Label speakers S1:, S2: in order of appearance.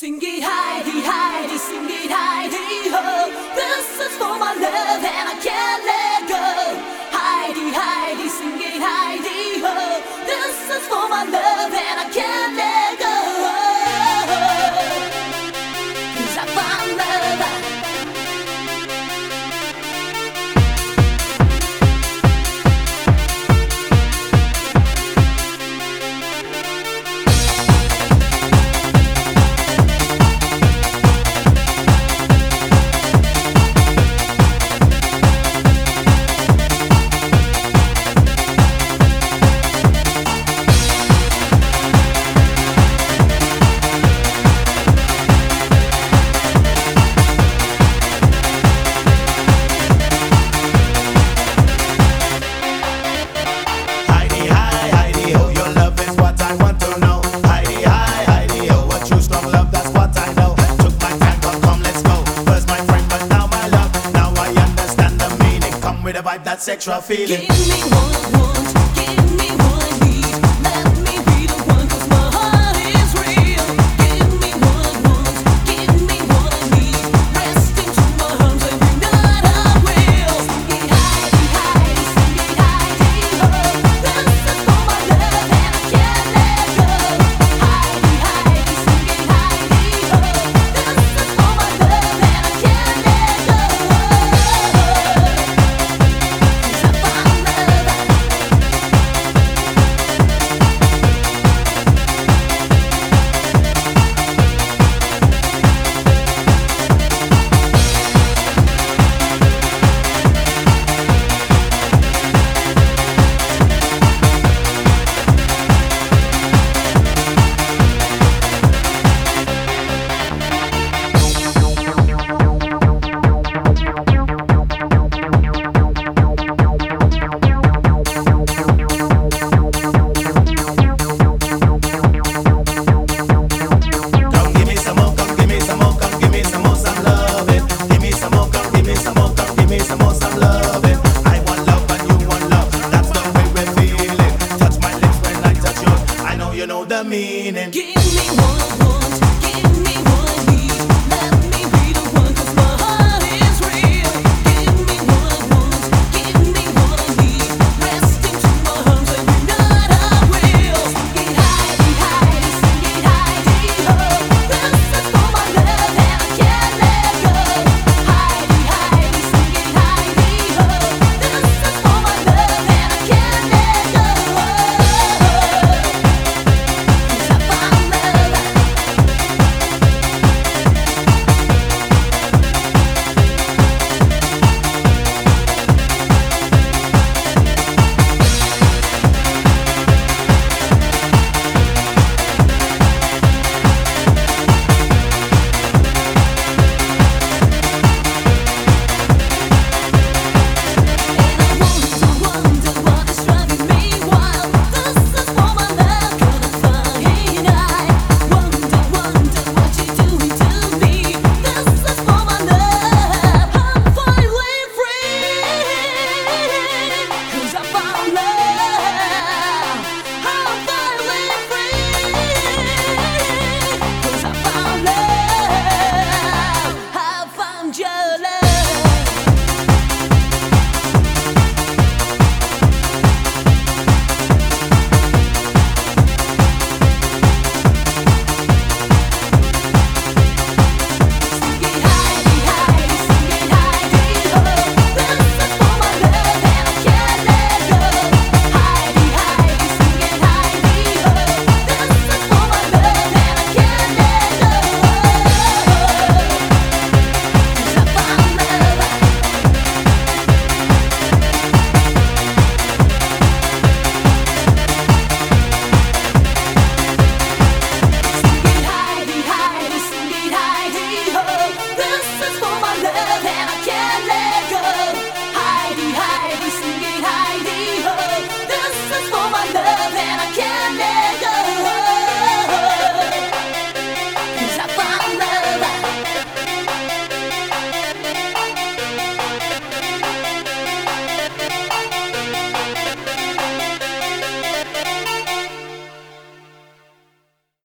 S1: Sing it high, high, sing it high, ho. This is for my love, and I can't let.
S2: with a vibe that sexual feeling.
S1: Give me one, one. pasamos